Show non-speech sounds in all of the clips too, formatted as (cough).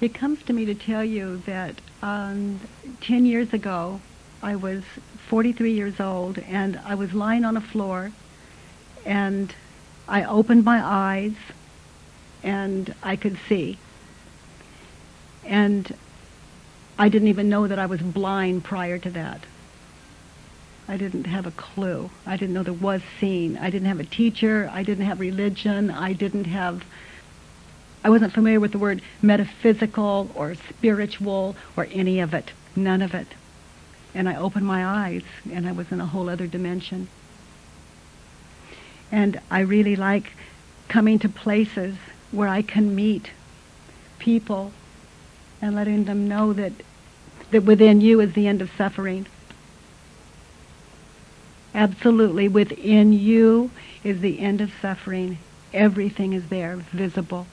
It comes to me to tell you that um, 10 years ago, I was 43 years old and I was lying on a floor and I opened my eyes and I could see. And I didn't even know that I was blind prior to that. I didn't have a clue. I didn't know there was seeing. I didn't have a teacher. I didn't have religion. I didn't have, I wasn't familiar with the word metaphysical or spiritual or any of it. None of it. And I opened my eyes and I was in a whole other dimension. And I really like coming to places where I can meet people and letting them know that that within you is the end of suffering. Absolutely, within you is the end of suffering. Everything is there, visible.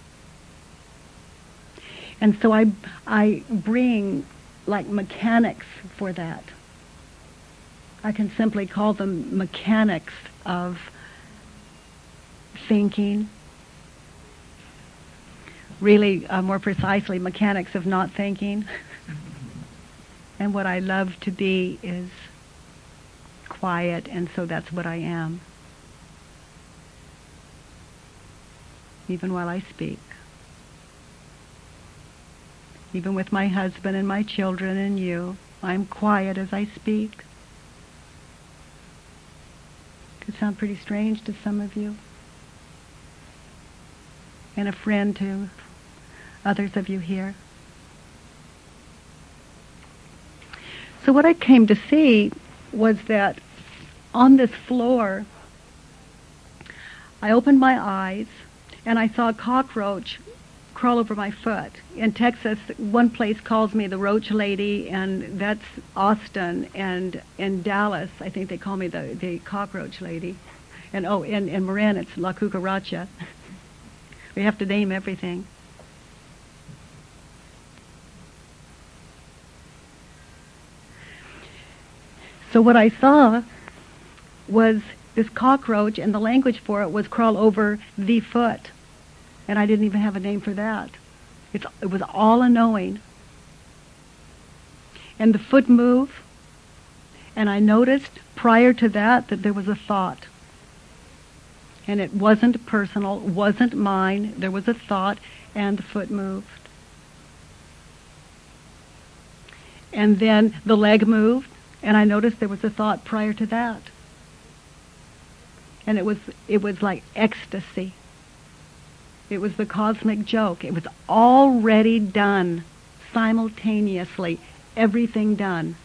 And so I, I bring like mechanics for that. I can simply call them mechanics of thinking, really uh, more precisely mechanics of not thinking. (laughs) and what I love to be is quiet, and so that's what I am. Even while I speak. Even with my husband and my children and you, I'm quiet as I speak. Could sound pretty strange to some of you. And a friend to others of you here. So what I came to see was that on this floor, I opened my eyes and I saw a cockroach crawl over my foot. In Texas, one place calls me the Roach Lady, and that's Austin. And in Dallas, I think they call me the, the Cockroach Lady. And oh, in, in Marin, it's La Cucaracha. we have to name everything. So what I saw was this cockroach, and the language for it was crawl over the foot. And I didn't even have a name for that. It's, it was all a knowing. And the foot move, and I noticed prior to that that there was a thought. And it wasn't personal, wasn't mine. There was a thought, and the foot moved. And then the leg moved, and I noticed there was a thought prior to that. And it was it was like ecstasy. It was the cosmic joke. It was already done simultaneously, everything done.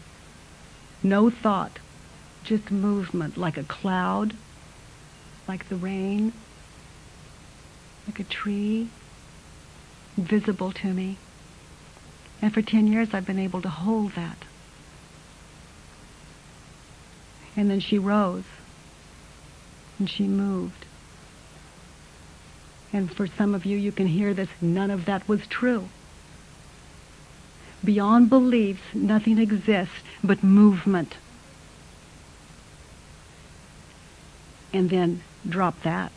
No thought, just movement like a cloud, like the rain, like a tree, visible to me. And for 10 years I've been able to hold that. And then she rose and she moved. And for some of you, you can hear this, none of that was true. Beyond beliefs, nothing exists but movement. And then drop that.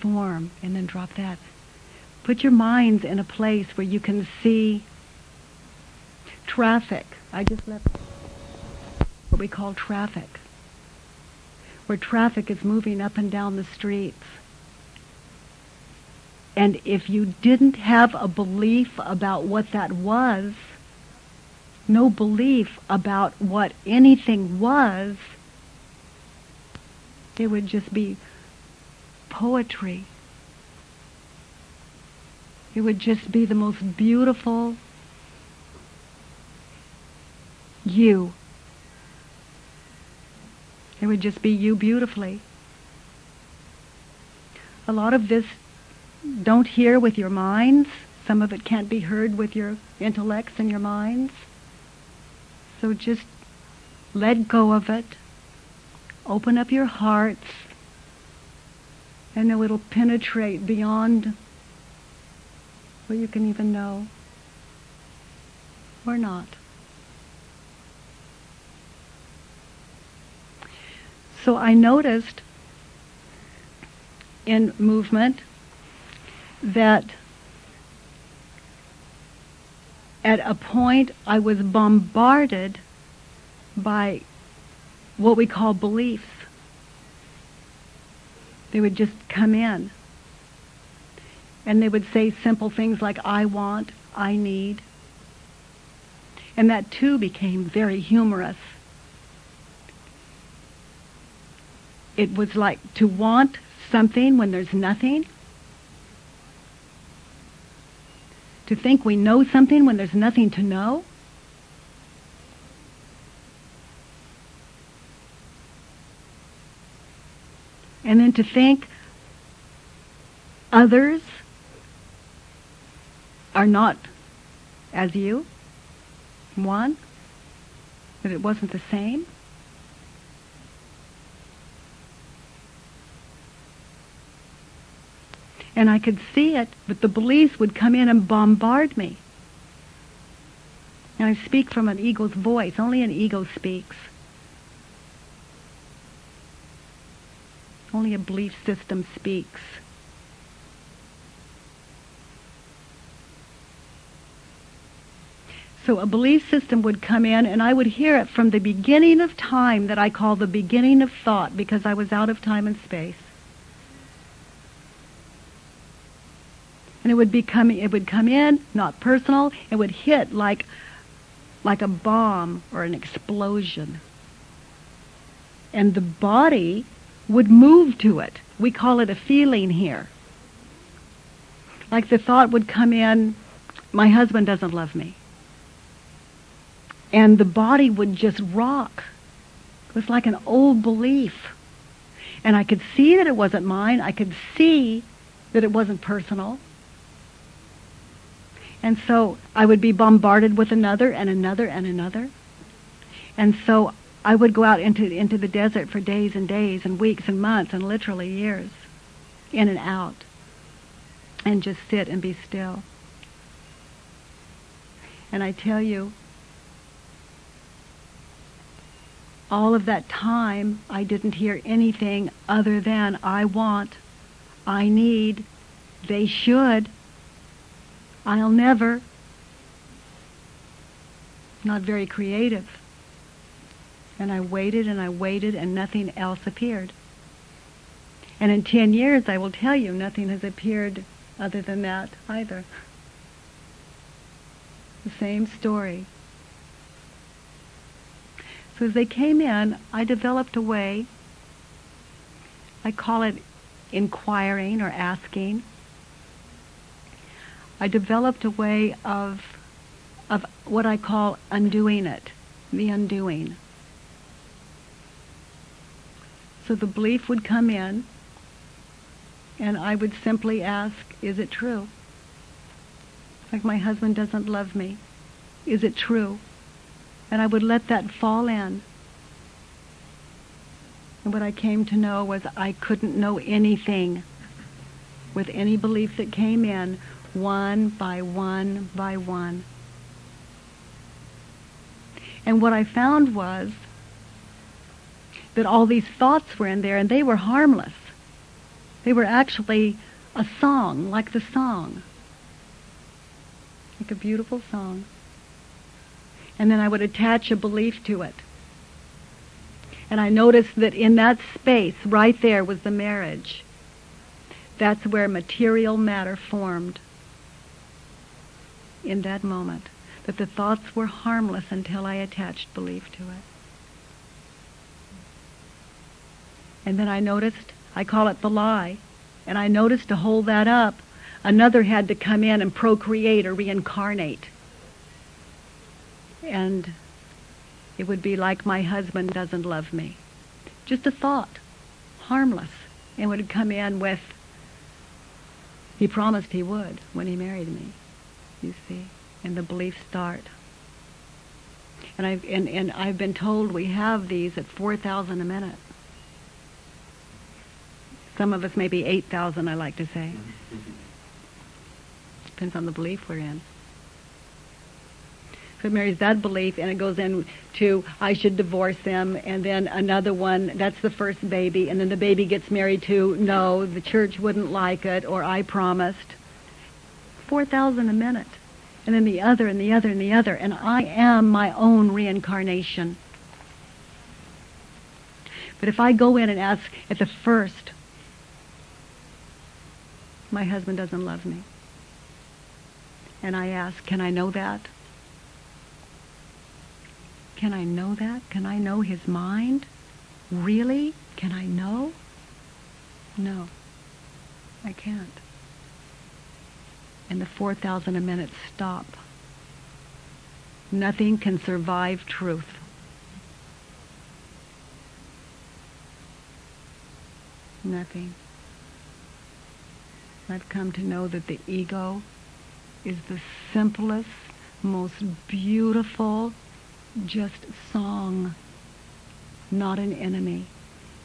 Form, and then drop that. Put your minds in a place where you can see traffic. I just left what we call traffic, where traffic is moving up and down the streets. And if you didn't have a belief about what that was, no belief about what anything was, it would just be poetry. It would just be the most beautiful you. It would just be you beautifully. A lot of this don't hear with your minds. Some of it can't be heard with your intellects and your minds. So just let go of it. Open up your hearts. And know it'll penetrate beyond what you can even know. Or not. So I noticed in movement that at a point I was bombarded by what we call beliefs. They would just come in. And they would say simple things like, I want, I need. And that too became very humorous. It was like to want something when there's nothing. To think we know something when there's nothing to know. And then to think others are not as you. One, that it wasn't the same. And I could see it, but the beliefs would come in and bombard me. And I speak from an ego's voice. Only an ego speaks. Only a belief system speaks. So a belief system would come in and I would hear it from the beginning of time that I call the beginning of thought because I was out of time and space. And it would be coming, it would come in, not personal, it would hit like, like a bomb or an explosion. And the body would move to it. We call it a feeling here. Like the thought would come in, my husband doesn't love me and the body would just rock. It was like an old belief. And I could see that it wasn't mine. I could see that it wasn't personal. And so I would be bombarded with another and another and another. And so I would go out into, into the desert for days and days and weeks and months and literally years, in and out, and just sit and be still. And I tell you, all of that time, I didn't hear anything other than I want, I need, they should, I'll never. Not very creative. And I waited and I waited and nothing else appeared. And in 10 years, I will tell you, nothing has appeared other than that either. The same story. So as they came in, I developed a way, I call it inquiring or asking. I developed a way of, of what I call undoing it, the undoing. So the belief would come in, and I would simply ask, is it true? Like my husband doesn't love me. Is it true? And I would let that fall in. And what I came to know was I couldn't know anything with any belief that came in, one by one by one. And what I found was that all these thoughts were in there and they were harmless. They were actually a song, like the song. Like a beautiful song and then I would attach a belief to it. And I noticed that in that space, right there, was the marriage. That's where material matter formed in that moment. That the thoughts were harmless until I attached belief to it. And then I noticed, I call it the lie, and I noticed to hold that up, another had to come in and procreate or reincarnate and it would be like my husband doesn't love me. Just a thought, harmless, and would come in with, he promised he would when he married me, you see, and the beliefs start. And I've, and, and I've been told we have these at 4,000 a minute. Some of us maybe 8,000, I like to say. (laughs) Depends on the belief we're in. So it marries that belief, and it goes into I should divorce them, and then another one that's the first baby, and then the baby gets married to no, the church wouldn't like it, or I promised. 4,000 a minute. And then the other and the other and the other. And I am my own reincarnation. But if I go in and ask at the first, my husband doesn't love me. And I ask, can I know that? Can I know that? Can I know his mind? Really? Can I know? No, I can't. And the 4,000 a minute stop. Nothing can survive truth. Nothing. I've come to know that the ego is the simplest, most beautiful, just song, not an enemy.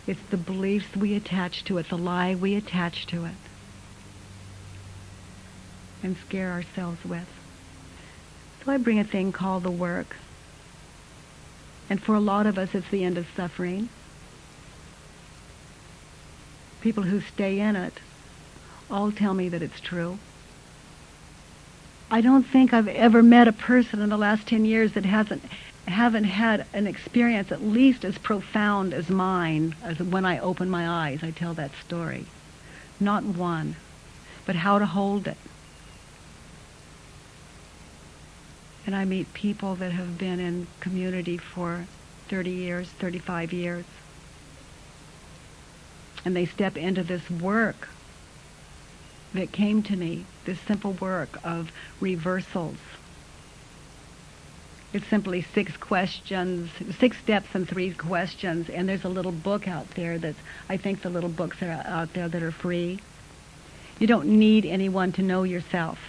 It's the beliefs we attach to it, the lie we attach to it, and scare ourselves with. So I bring a thing called the work. And for a lot of us, it's the end of suffering. People who stay in it all tell me that it's true. I don't think I've ever met a person in the last 10 years that hasn't haven't had an experience at least as profound as mine as when I open my eyes I tell that story. Not one, but how to hold it. And I meet people that have been in community for 30 years, 35 years. And they step into this work that came to me, this simple work of reversals. It's simply six questions, six steps and three questions, and there's a little book out there that's, I think the little books that are out there that are free. You don't need anyone to know yourself.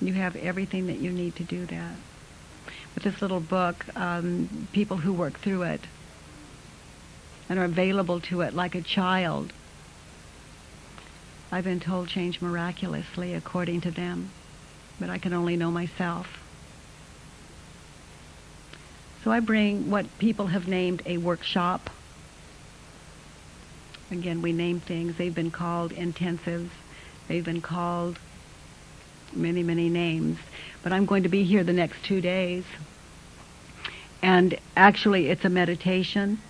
You have everything that you need to do that. With this little book, um, people who work through it and are available to it like a child I've been told change miraculously according to them, but I can only know myself. So I bring what people have named a workshop. Again, we name things. They've been called intensives. They've been called many, many names. But I'm going to be here the next two days. And actually, it's a meditation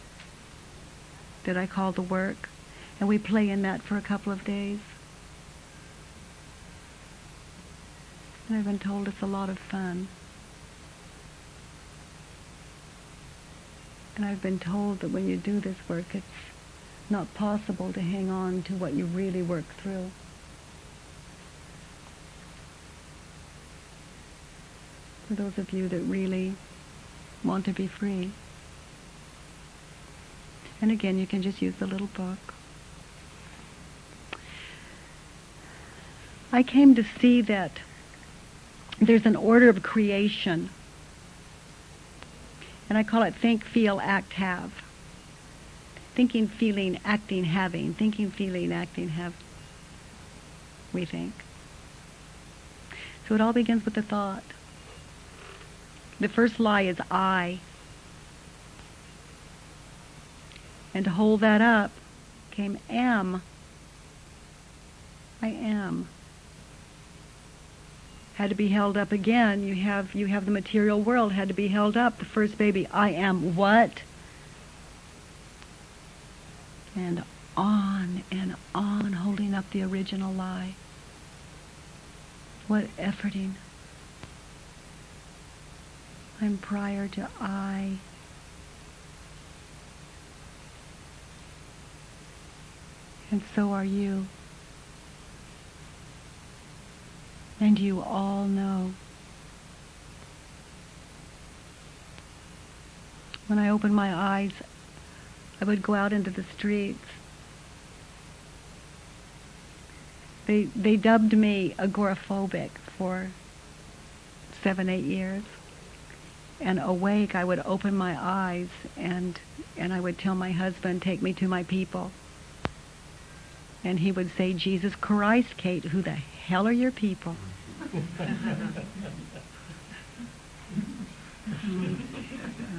that I call the work and we play in that for a couple of days. And I've been told it's a lot of fun. And I've been told that when you do this work, it's not possible to hang on to what you really work through. For those of you that really want to be free. And again, you can just use the little book. I came to see that there's an order of creation. And I call it think, feel, act, have. Thinking, feeling, acting, having. Thinking, feeling, acting, have. We think. So it all begins with the thought. The first lie is I. And to hold that up came am. I am had to be held up again. You have you have the material world had to be held up. The first baby, I am what? And on and on, holding up the original lie. What efforting. I'm prior to I. And so are you. And you all know. When I opened my eyes, I would go out into the streets. They, they dubbed me agoraphobic for seven, eight years and awake, I would open my eyes and and I would tell my husband, "Take me to my people." And he would say, "Jesus Christ, Kate, who the hell are your people?" (laughs)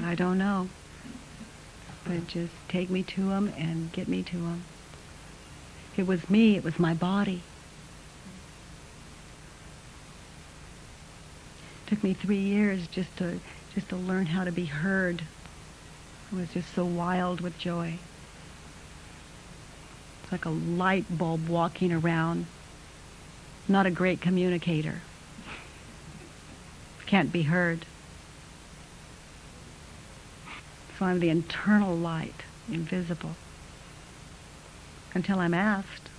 I don't know. But just take me to him and get me to him. It was me, it was my body. It took me three years just to just to learn how to be heard. I was just so wild with joy. It's like a light bulb walking around. Not a great communicator. (laughs) Can't be heard. So I'm the internal light, invisible. Until I'm asked.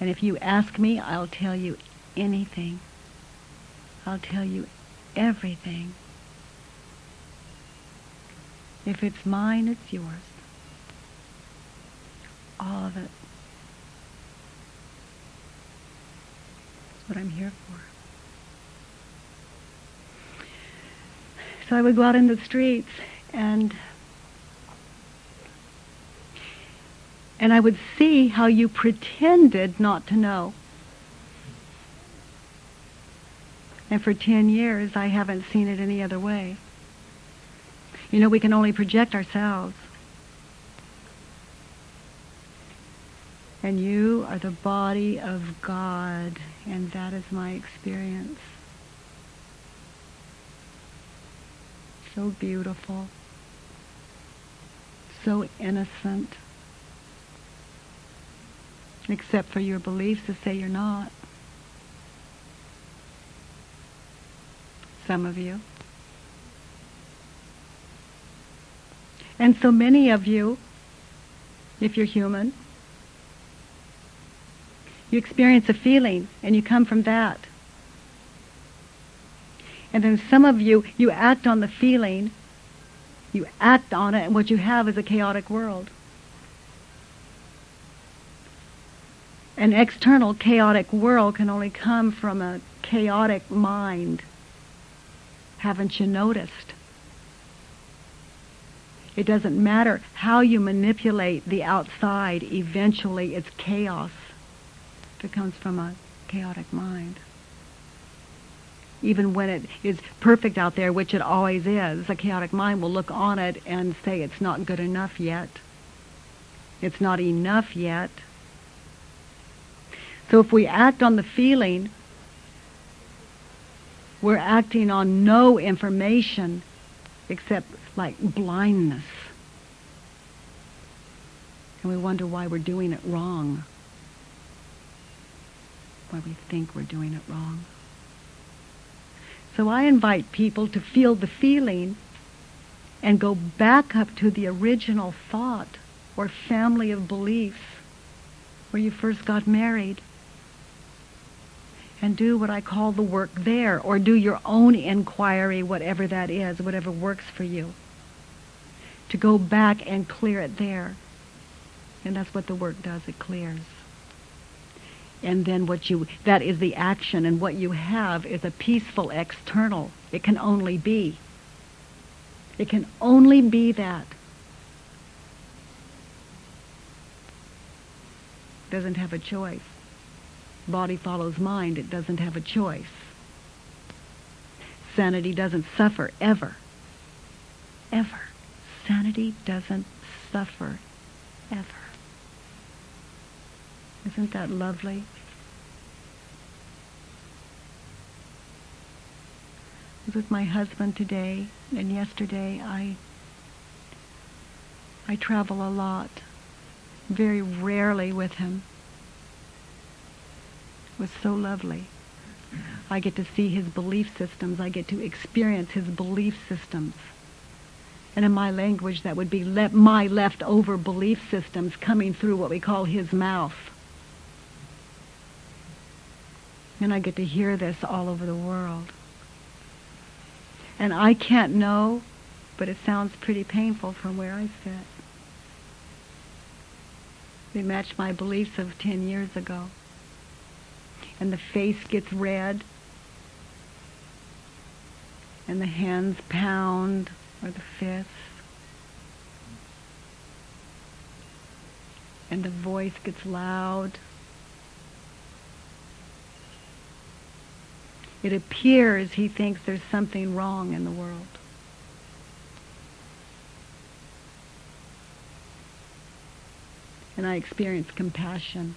And if you ask me, I'll tell you anything. I'll tell you everything. If it's mine, it's yours. All of it. That's what I'm here for. So I would go out in the streets and and I would see how you pretended not to know. And for 10 years, I haven't seen it any other way. You know, we can only project ourselves. And you are the body of God, and that is my experience. So beautiful, so innocent, except for your beliefs to say you're not. Some of you. And so many of you, if you're human, you experience a feeling and you come from that. And then some of you, you act on the feeling, you act on it, and what you have is a chaotic world. An external chaotic world can only come from a chaotic mind. Haven't you noticed? It doesn't matter how you manipulate the outside, eventually it's chaos it comes from a chaotic mind. Even when it is perfect out there, which it always is, a chaotic mind will look on it and say it's not good enough yet. It's not enough yet. So if we act on the feeling, we're acting on no information except like blindness. And we wonder why we're doing it wrong. Why we think we're doing it wrong. So I invite people to feel the feeling and go back up to the original thought or family of beliefs where you first got married and do what I call the work there, or do your own inquiry, whatever that is, whatever works for you. To go back and clear it there. And that's what the work does, it clears. And then what you, that is the action, and what you have is a peaceful external. It can only be. It can only be that. Doesn't have a choice body follows mind, it doesn't have a choice. Sanity doesn't suffer ever. Ever. Sanity doesn't suffer ever. Isn't that lovely? I was with my husband today, and yesterday I I travel a lot, very rarely with him was so lovely. I get to see his belief systems. I get to experience his belief systems. And in my language, that would be le- my leftover belief systems coming through what we call his mouth. And I get to hear this all over the world. And I can't know, but it sounds pretty painful from where I sit. They match my beliefs of 10 years ago and the face gets red and the hands pound or the fists and the voice gets loud. It appears he thinks there's something wrong in the world. And I experience compassion.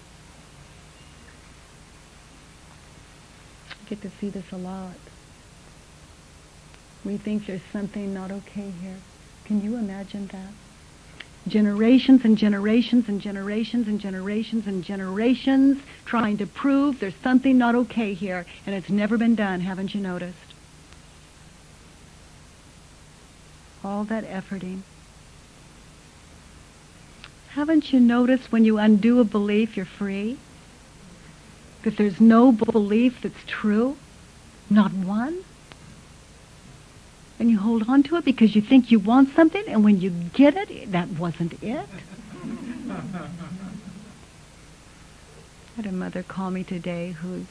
Get to see this a lot. We think there's something not okay here. Can you imagine that? Generations and generations and generations and generations and generations trying to prove there's something not okay here, and it's never been done, haven't you noticed? All that efforting. Haven't you noticed when you undo a belief, you're free? That there's no belief that's true? Not one? and you hold on to it because you think you want something, and when you get it, that wasn't it. I had a mother call me today whose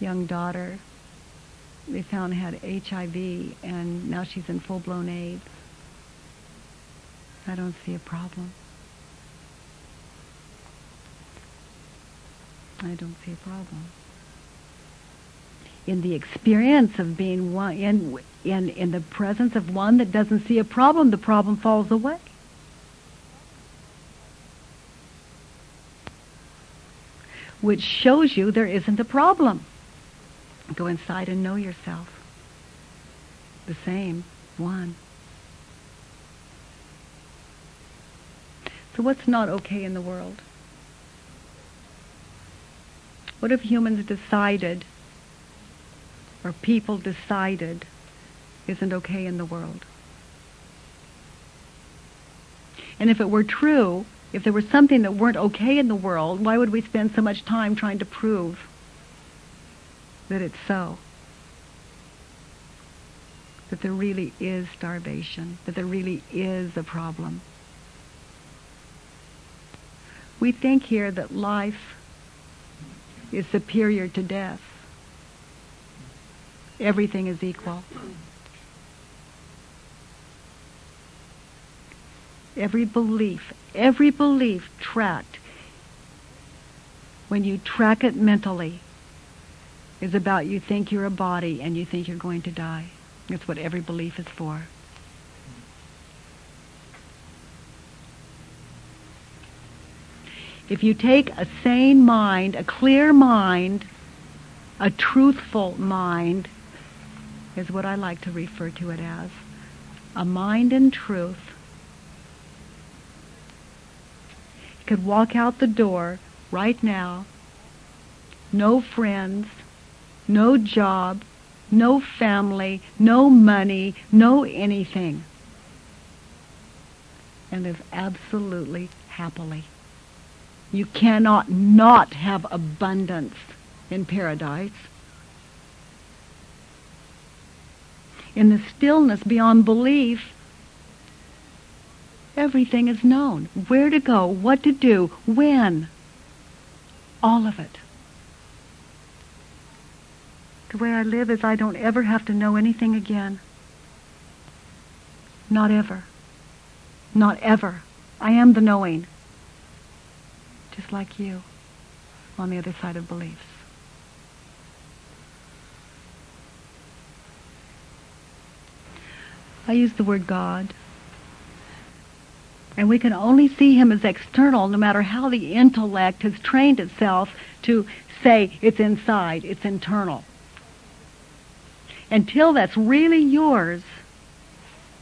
young daughter they found had HIV, and now she's in full-blown AIDS. I don't see a problem. I don't see a problem in the experience of being one in in in the presence of one that doesn't see a problem, the problem falls away. Which shows you there isn't a problem. Go inside and know yourself. The same, one. So what's not okay in the world? What if humans decided or people decided isn't okay in the world. And if it were true, if there was something that weren't okay in the world, why would we spend so much time trying to prove that it's so? That there really is starvation, that there really is a problem. We think here that life is superior to death everything is equal. Every belief, every belief tracked, when you track it mentally, is about you think you're a body and you think you're going to die. That's what every belief is for. If you take a sane mind, a clear mind, a truthful mind, is what I like to refer to it as. A mind in truth. You could walk out the door right now, no friends, no job, no family, no money, no anything, and live absolutely happily. You cannot not have abundance in paradise. in the stillness beyond belief, everything is known. Where to go, what to do, when. All of it. The way I live is I don't ever have to know anything again. Not ever. Not ever. I am the knowing. Just like you on the other side of beliefs. I use the word God. And we can only see him as external no matter how the intellect has trained itself to say it's inside, it's internal. Until that's really yours,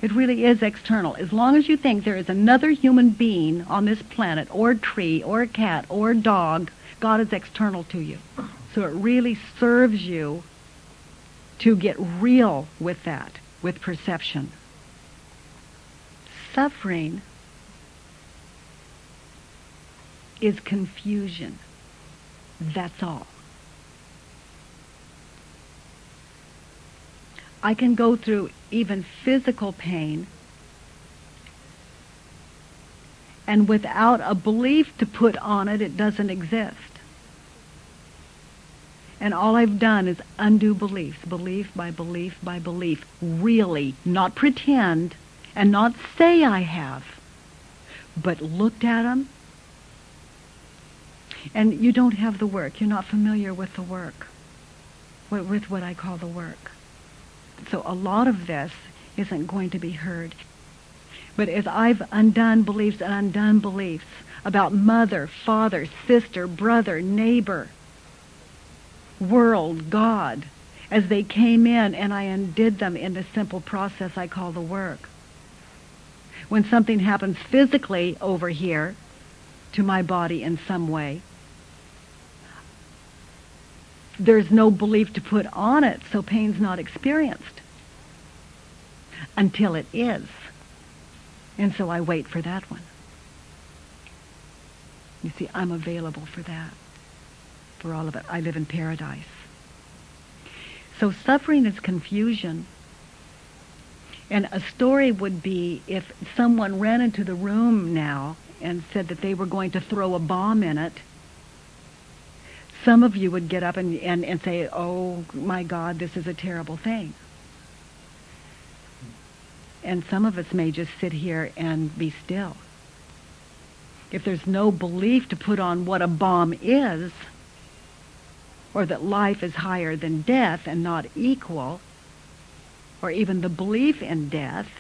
it really is external. As long as you think there is another human being on this planet, or tree, or a cat, or dog, God is external to you. So it really serves you to get real with that with perception. Suffering is confusion. That's all. I can go through even physical pain and without a belief to put on it, it doesn't exist. And all I've done is undo beliefs, belief by belief by belief, really, not pretend and not say I have, but looked at them. And you don't have the work. You're not familiar with the work, with what I call the work. So a lot of this isn't going to be heard. But as I've undone beliefs and undone beliefs about mother, father, sister, brother, neighbor, world, God, as they came in and I undid them in the simple process I call the work. When something happens physically over here to my body in some way, there's no belief to put on it, so pain's not experienced until it is. And so I wait for that one. You see, I'm available for that, for all of it. I live in paradise. So suffering is confusion. And a story would be if someone ran into the room now and said that they were going to throw a bomb in it, some of you would get up and, and, and say, oh my God, this is a terrible thing. And some of us may just sit here and be still. If there's no belief to put on what a bomb is, or that life is higher than death and not equal, or even the belief in death,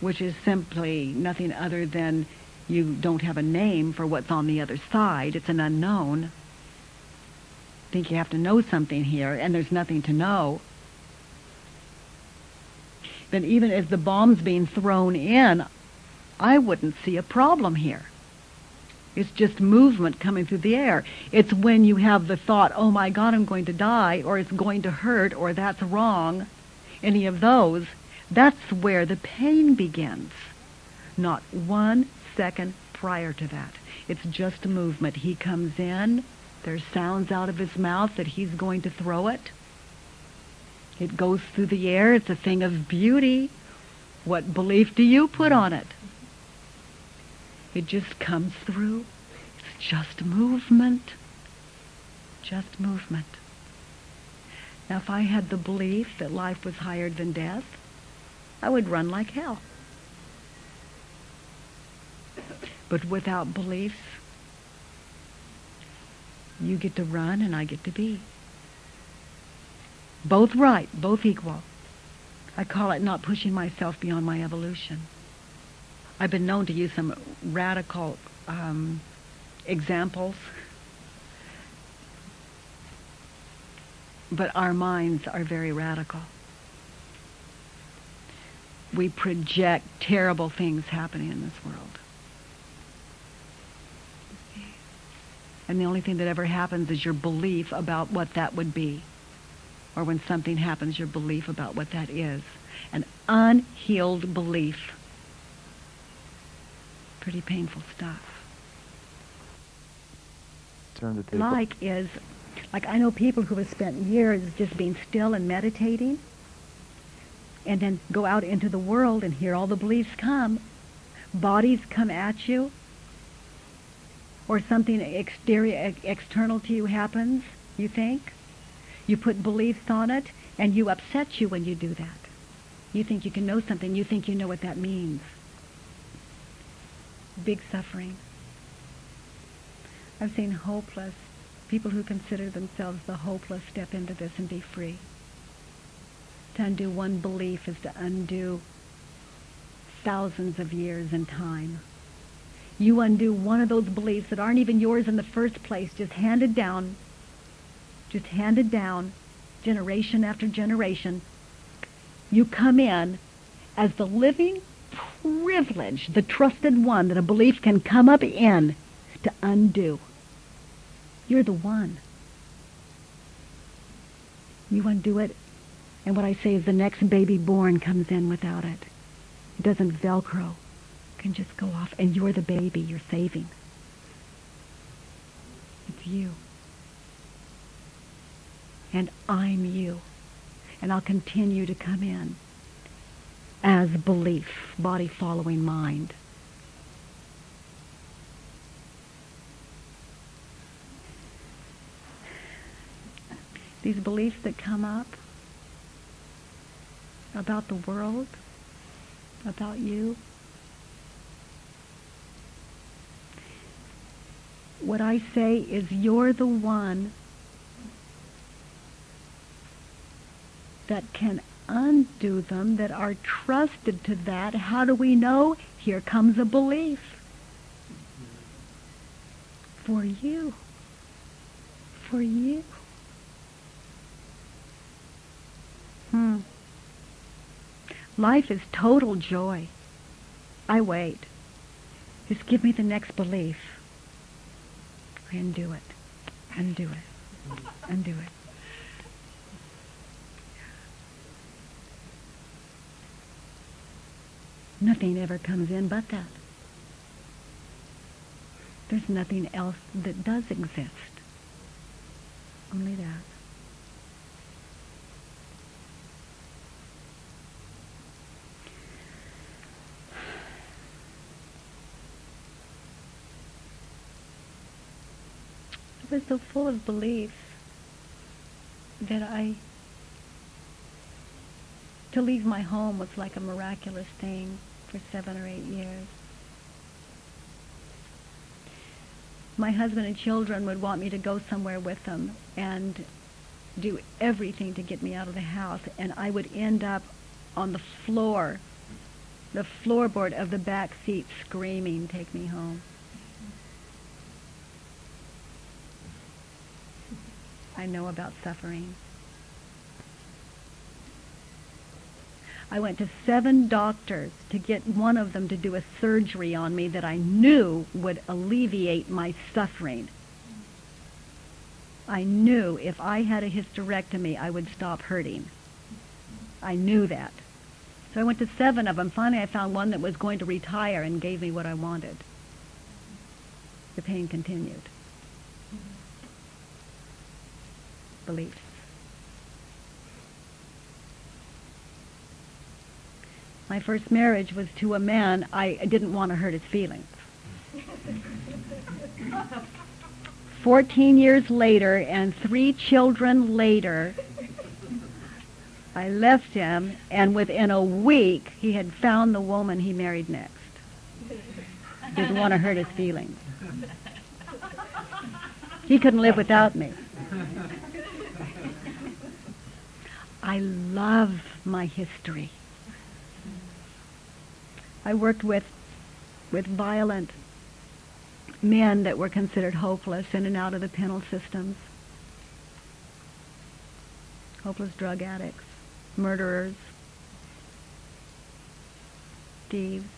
which is simply nothing other than you don't have a name for what's on the other side. It's an unknown. I think you have to know something here, and there's nothing to know. Then even as the bomb's being thrown in, I wouldn't see a problem here. It's just movement coming through the air. It's when you have the thought, oh my God, I'm going to die, or it's going to hurt, or that's wrong, any of those, that's where the pain begins. Not one second prior to that. It's just a movement. He comes in, there's sounds out of his mouth that he's going to throw it. It goes through the air. It's a thing of beauty. What belief do you put on it? It just comes through. It's just movement. Just movement. Now, if I had the belief that life was higher than death, I would run like hell. But without beliefs, you get to run and I get to be. Both right, both equal. I call it not pushing myself beyond my evolution. I've been known to use some radical um, examples, but our minds are very radical. We project terrible things happening in this world. And the only thing that ever happens is your belief about what that would be. Or when something happens, your belief about what that is. An unhealed belief pretty painful stuff. Turn the table. Like is, like I know people who have spent years just being still and meditating, and then go out into the world and hear all the beliefs come. Bodies come at you, or something exterior, external to you happens, you think. You put beliefs on it, and you upset you when you do that. You think you can know something. You think you know what that means big suffering. I've seen hopeless people who consider themselves the hopeless step into this and be free. To undo one belief is to undo thousands of years in time. You undo one of those beliefs that aren't even yours in the first place, just handed down, just handed down generation after generation. You come in as the living privilege, the trusted one that a belief can come up in to undo. You're the one. You undo it, and what I say is the next baby born comes in without it. It doesn't Velcro. Can just go off, and you're the baby you're saving. It's you. And I'm you. And I'll continue to come in as belief, body following mind. These beliefs that come up about the world, about you, what I say is you're the one that can undo them that are trusted to that. How do we know? Here comes a belief. For you. for you. Hmm. Life is total joy. I wait. Just give me the next belief. Undo it. Undo it. Undo it. Nothing ever comes in but that. There's nothing else that does exist. Only that. Was so full of belief that I to leave my home was like a miraculous thing for seven or eight years. My husband and children would want me to go somewhere with them and do everything to get me out of the house, and I would end up on the floor, the floorboard of the back seat, screaming, "Take me home." I know about suffering. I went to seven doctors to get one of them to do a surgery on me that I knew would alleviate my suffering. I knew if I had a hysterectomy, I would stop hurting. I knew that. So I went to seven of them. Finally, I found one that was going to retire and gave me what I wanted. The pain continued. My first marriage was to a man I didn't want to hurt his feelings. Fourteen years later and three children later, I left him, and within a week, he had found the woman he married next. Didn't want to hurt his feelings. He couldn't live without me. I love my history. I worked with with violent men that were considered hopeless in and out of the penal systems. Hopeless drug addicts, murderers, thieves,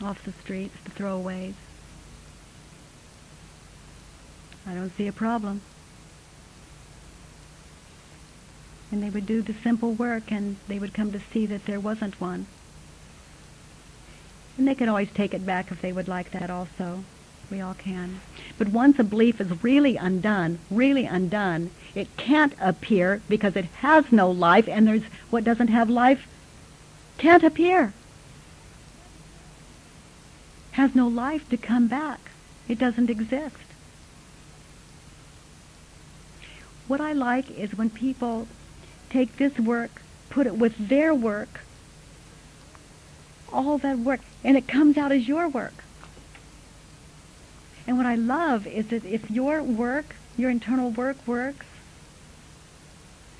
off the streets, the throwaways. I don't see a problem. And they would do the simple work and they would come to see that there wasn't one. And they could always take it back if they would like that also. We all can. But once a belief is really undone, really undone, it can't appear because it has no life and there's what doesn't have life can't appear. Has no life to come back. It doesn't exist. What I like is when people take this work, put it with their work, all that work, and it comes out as your work. And what I love is that if your work, your internal work works,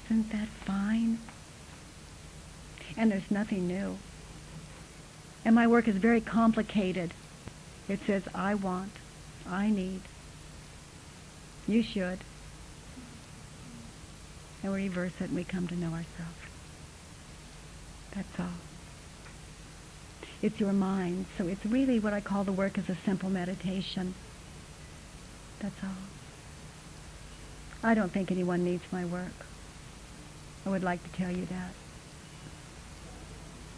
isn't that fine? And there's nothing new. And my work is very complicated. It says, I want, I need. You should and we reverse it and we come to know ourselves. That's all. It's your mind. So it's really what I call the work is a simple meditation. That's all. I don't think anyone needs my work. I would like to tell you that.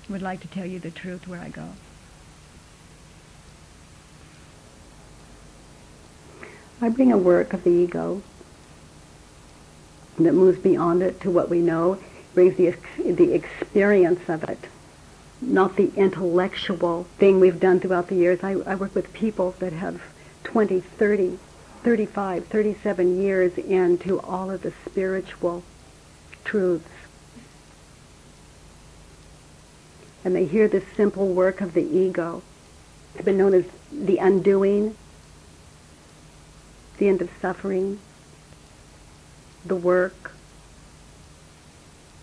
I would like to tell you the truth where I go. I bring a work of the ego that moves beyond it to what we know, brings the, the experience of it, not the intellectual thing we've done throughout the years. I, I work with people that have 20, 30, 35, 37 years into all of the spiritual truths. And they hear this simple work of the ego. It's been known as the undoing, the end of suffering, the work.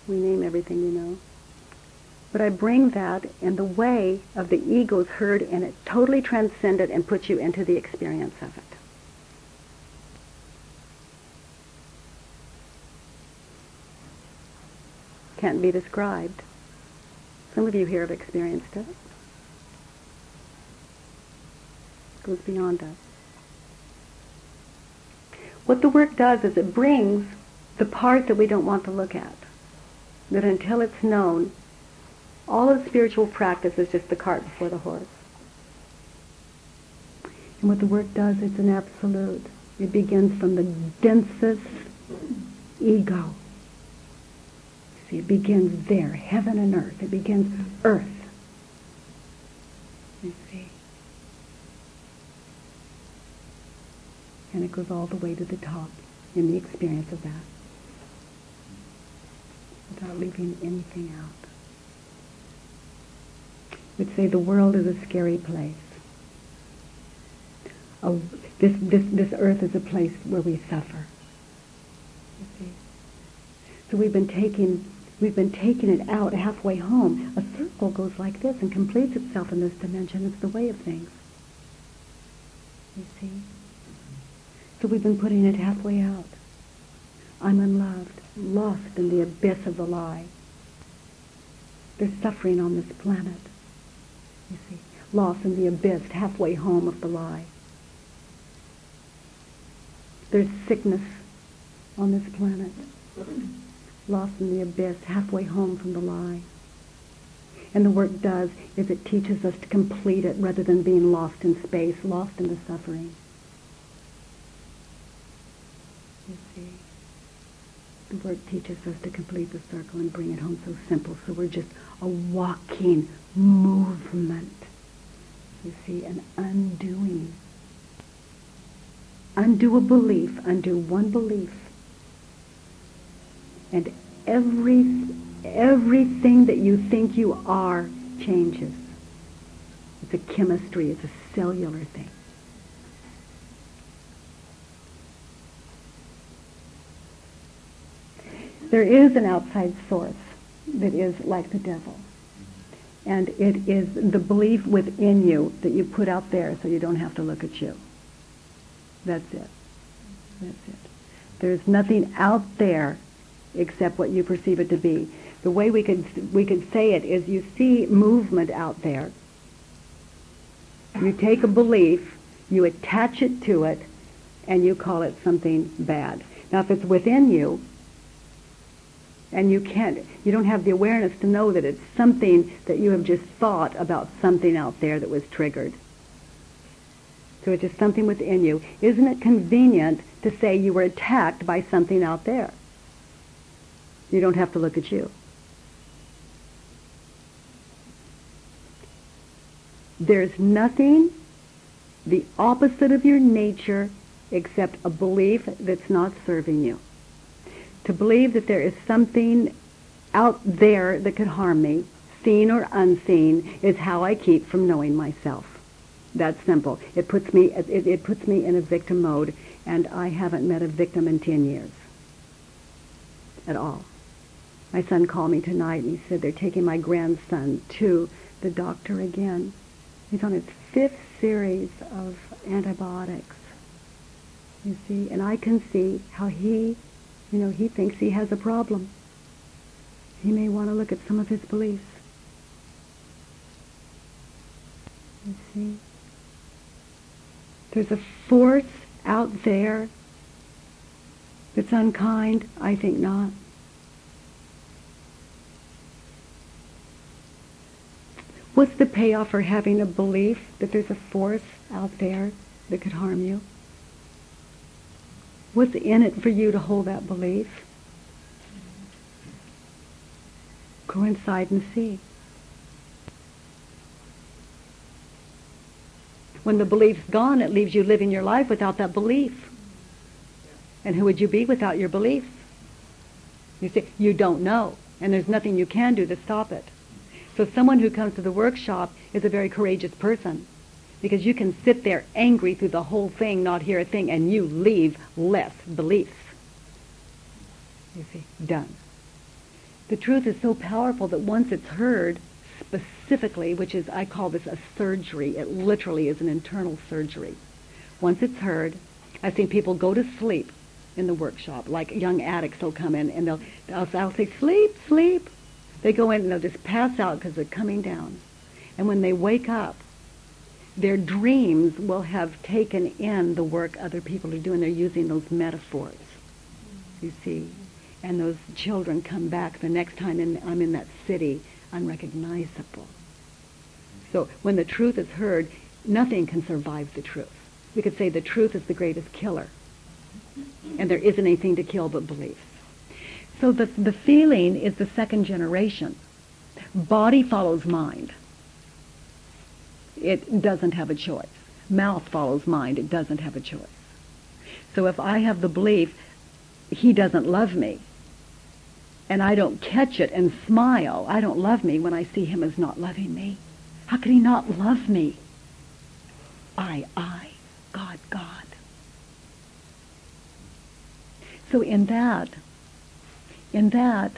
We name everything, you know. But I bring that in the way of the ego's heard, and it totally transcends it and puts you into the experience of it. Can't be described. Some of you here have experienced it. It goes beyond us. What the work does is it brings the part that we don't want to look at. That until it's known, all of spiritual practice is just the cart before the horse. And what the work does, it's an absolute. It begins from the densest ego. See, it begins there, heaven and earth. It begins earth. You see? And it goes all the way to the top in the experience of that. Without leaving anything out. We'd say the world is a scary place. Oh, this, this, this earth is a place where we suffer. You see? So we've been taking we've been taking it out halfway home. A circle goes like this and completes itself in this dimension. It's the way of things. You see? So we've been putting it halfway out. I'm unloved, lost in the abyss of the lie. There's suffering on this planet. You see, lost in the abyss, halfway home of the lie. There's sickness on this planet, lost in the abyss, halfway home from the lie. And the work does is it teaches us to complete it rather than being lost in space, lost in the suffering. You see? The word teaches us to complete the circle and bring it home so simple. So we're just a walking movement. You see, an undoing. Undo a belief, undo one belief. And every everything that you think you are changes. It's a chemistry, it's a cellular thing. There is an outside source that is like the devil. And it is the belief within you that you put out there so you don't have to look at you. That's it. That's it. There's nothing out there except what you perceive it to be. The way we could we could say it is you see movement out there. You take a belief, you attach it to it, and you call it something bad. Now if it's within you, and you can't you don't have the awareness to know that it's something that you have just thought about something out there that was triggered. So it's just something within you. Isn't it convenient to say you were attacked by something out there? You don't have to look at you. There's nothing the opposite of your nature except a belief that's not serving you to believe that there is something out there that could harm me, seen or unseen, is how I keep from knowing myself. That's simple. It puts me it, it puts me in a victim mode, and I haven't met a victim in ten years. At all. My son called me tonight and he said they're taking my grandson to the doctor again. He's on his fifth series of antibiotics. You see, and I can see how he you know, he thinks he has a problem. He may want to look at some of his beliefs. You see? There's a force out there that's unkind. I think not. What's the payoff for having a belief that there's a force out there that could harm you? What's in it for you to hold that belief? Go inside and see. When the belief's gone, it leaves you living your life without that belief. And who would you be without your belief? You see, you don't know, and there's nothing you can do to stop it. So someone who comes to the workshop is a very courageous person because you can sit there angry through the whole thing, not hear a thing, and you leave less beliefs. You see, done. The truth is so powerful that once it's heard specifically, which is, I call this a surgery, it literally is an internal surgery. Once it's heard, I've seen people go to sleep in the workshop. Like young addicts will come in and they'll, I'll, I'll say, sleep, sleep. They go in and they'll just pass out because they're coming down. And when they wake up, their dreams will have taken in the work other people are doing. They're using those metaphors, you see. And those children come back the next time in, I'm in that city unrecognizable. So when the truth is heard, nothing can survive the truth. We could say the truth is the greatest killer. And there isn't anything to kill but belief. So the, the feeling is the second generation. Body follows mind. It doesn't have a choice. Mouth follows mind. It doesn't have a choice. So if I have the belief he doesn't love me, and I don't catch it and smile, I don't love me when I see him as not loving me. How could he not love me? I, I, God, God. So in that, in that,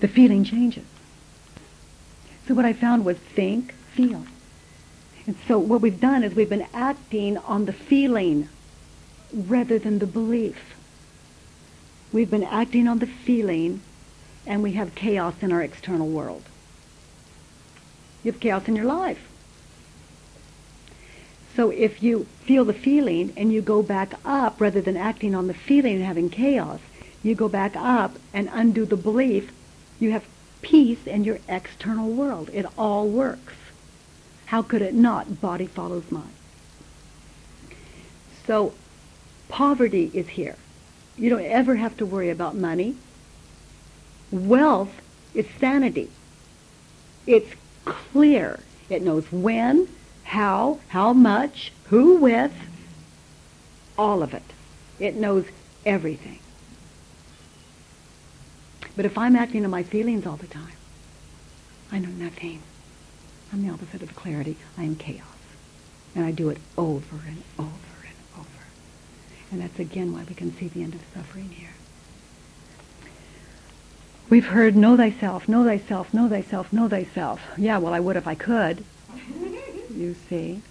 the feeling changes. So what I found was think, feel. And so what we've done is we've been acting on the feeling rather than the belief. We've been acting on the feeling and we have chaos in our external world. You have chaos in your life. So if you feel the feeling and you go back up rather than acting on the feeling and having chaos, you go back up and undo the belief, you have peace in your external world. It all works. How could it not? Body follows mind. So poverty is here. You don't ever have to worry about money. Wealth is sanity. It's clear. It knows when, how, how much, who with, all of it. It knows everything. But if I'm acting on my feelings all the time, I know nothing. I'm the opposite of clarity. I am chaos. And I do it over and over and over. And that's again why we can see the end of suffering here. We've heard, know thyself, know thyself, know thyself, know thyself. Yeah, well, I would if I could. (laughs) you see.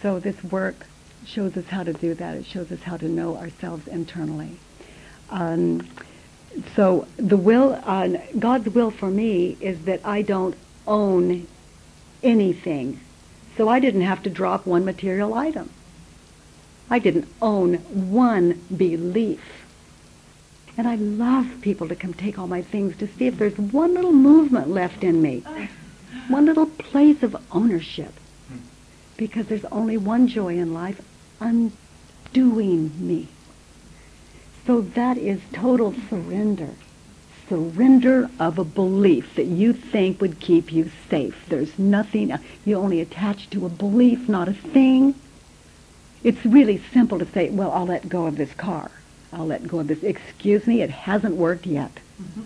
So this work shows us how to do that. It shows us how to know ourselves internally. Um, so the will, uh, God's will for me is that I don't own anything. So I didn't have to drop one material item. I didn't own one belief. And I love people to come take all my things to see if there's one little movement left in me, one little place of ownership. Because there's only one joy in life, undoing me. So that is total surrender. Surrender of a belief that you think would keep you safe. There's nothing, you only attach to a belief, not a thing. It's really simple to say, well, I'll let go of this car. I'll let go of this. Excuse me, it hasn't worked yet. Mm-hmm.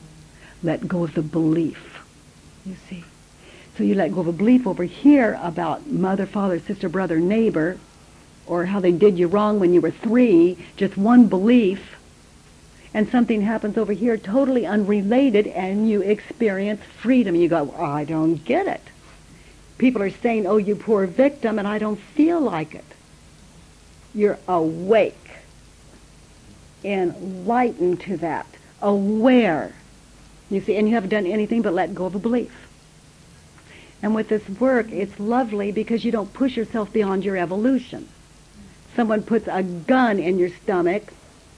Let go of the belief. You see. So you let go of a belief over here about mother, father, sister, brother, neighbor, or how they did you wrong when you were three, just one belief, and something happens over here totally unrelated, and you experience freedom. You go, oh, I don't get it. People are saying, oh, you poor victim, and I don't feel like it. You're awake enlightened to that, aware. You see, and you haven't done anything but let go of a belief. And with this work, it's lovely because you don't push yourself beyond your evolution. Someone puts a gun in your stomach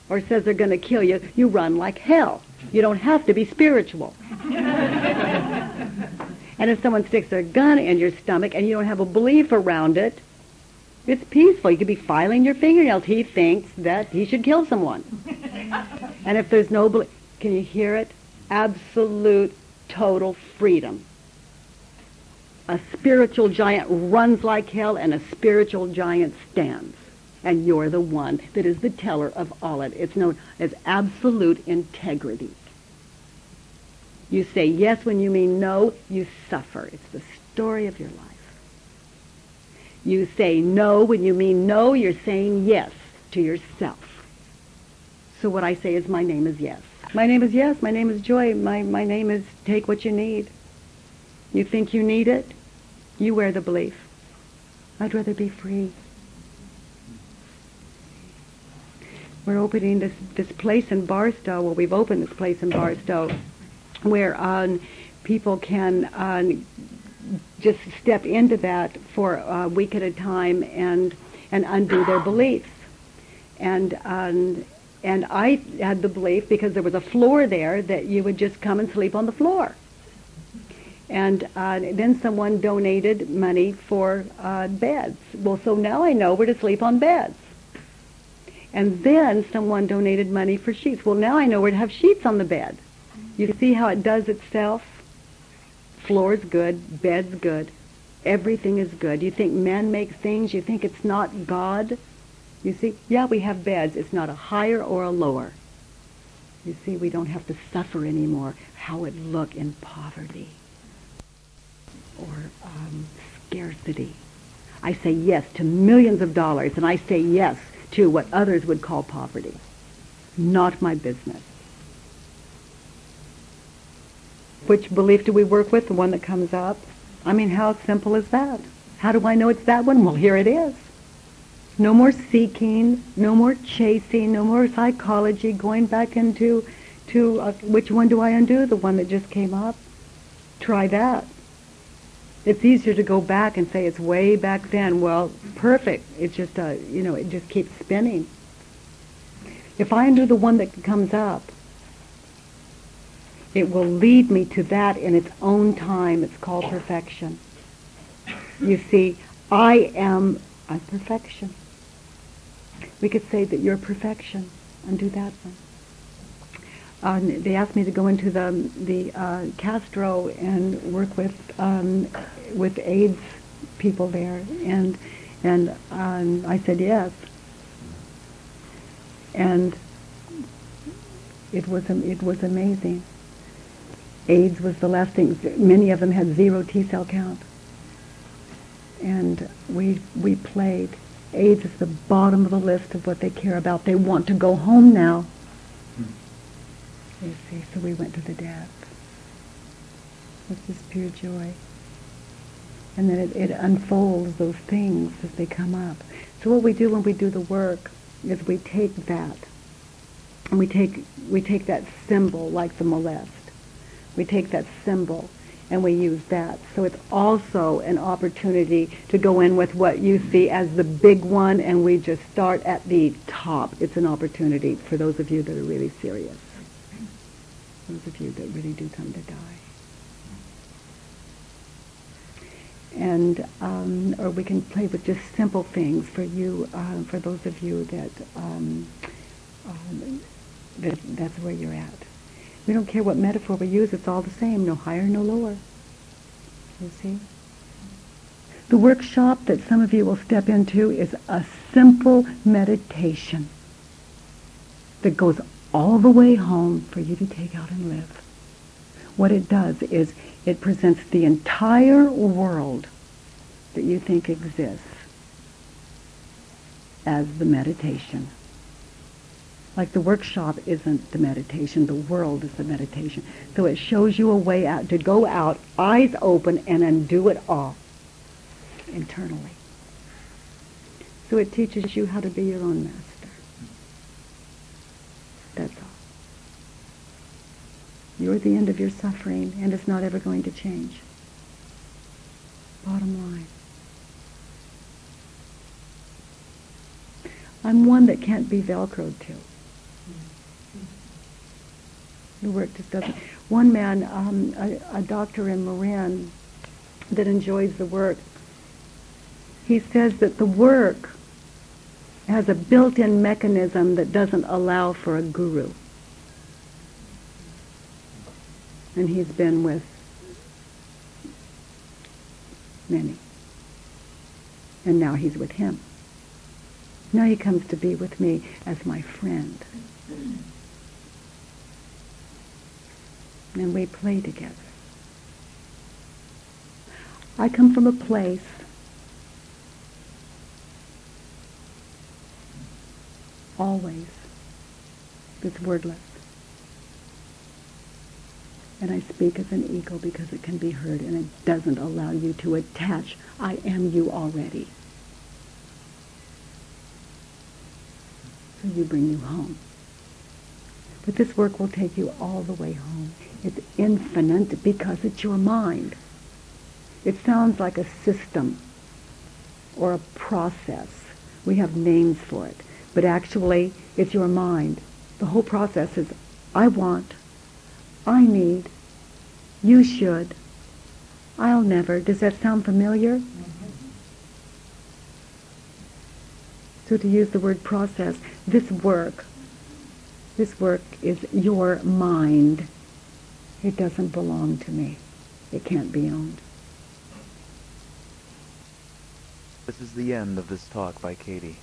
or says they're going to kill you, you run like hell. You don't have to be spiritual. (laughs) and if someone sticks a gun in your stomach and you don't have a belief around it, it's peaceful. You could be filing your fingernails. He thinks that he should kill someone. (laughs) and if there's no belief, can you hear it? Absolute, total freedom. A spiritual giant runs like hell, and a spiritual giant stands. And you're the one that is the teller of all it. It's known as absolute integrity. You say yes when you mean no, you suffer. It's the story of your life. You say no when you mean no, you're saying yes to yourself. So what I say is my name is yes. My name is yes, my name is joy, my, my name is take what you need. You think you need it? You wear the belief. I'd rather be free. We're opening this this place in Barstow. Well, we've opened this place in Barstow, where um, people can um, just step into that for a week at a time and and undo their beliefs. And um, and I had the belief because there was a floor there that you would just come and sleep on the floor. And uh, then someone donated money for uh, beds. Well, so now I know where to sleep on beds. And then someone donated money for sheets. Well, now I know where to have sheets on the bed. You see how it does itself? Floor's good, bed's good, everything is good. You think men make things, you think it's not God. You see, yeah, we have beds. It's not a higher or a lower. You see, we don't have to suffer anymore. How it look in poverty or um, scarcity. I say yes to millions of dollars, and I say yes to what others would call poverty. Not my business. Which belief do we work with? The one that comes up? I mean, how simple is that? How do I know it's that one? Well, here it is. No more seeking, no more chasing, no more psychology, going back into to uh, which one do I undo? The one that just came up? Try that. It's easier to go back and say it's way back then. Well, perfect. It's just, uh, you know, it just keeps spinning. If I undo the one that comes up, it will lead me to that in its own time. It's called perfection. You see, I am a perfection. We could say that you're perfection. Undo that one. Uh, they asked me to go into the the uh, Castro and work with um, with AIDS people there, and and um, I said yes. And it was it was amazing. AIDS was the last thing. Many of them had zero T cell count, and we we played. AIDS is the bottom of the list of what they care about. They want to go home now. You see, so we went to the depth. It's just pure joy. And then it, it unfolds those things as they come up. So what we do when we do the work is we take that and we take we take that symbol like the molest. We take that symbol and we use that. So it's also an opportunity to go in with what you see as the big one and we just start at the top. It's an opportunity for those of you that are really serious those of you that really do come to die. And um, or we can play with just simple things for you, uh, for those of you that, um, um, that that's where you're at. We don't care what metaphor we use; it's all the same. No higher, no lower. You see. The workshop that some of you will step into is a simple meditation that goes all the way home for you to take out and live. What it does is it presents the entire world that you think exists as the meditation. Like the workshop isn't the meditation, the world is the meditation. So it shows you a way out to go out, eyes open, and undo it all internally. So it teaches you how to be your own master. That's all. You're the end of your suffering, and it's not ever going to change. Bottom line. I'm one that can't be velcroed to. The work just doesn't. One man, um, a, a doctor in Marin, that enjoys the work, he says that the work has a built-in mechanism that doesn't allow for a guru. And he's been with many. And now he's with him. Now he comes to be with me as my friend. And we play together. I come from a place always it's wordless. And I speak as an eagle because it can be heard and it doesn't allow you to attach, I am you already. So you bring you home. But this work will take you all the way home. It's infinite because it's your mind. It sounds like a system or a process. We have names for it. But actually, it's your mind. The whole process is, I want, I need, you should, I'll never. Does that sound familiar? Mm-hmm. So to use the word process, this work, this work is your mind. It doesn't belong to me. It can't be owned. This is the end of this talk by Katie.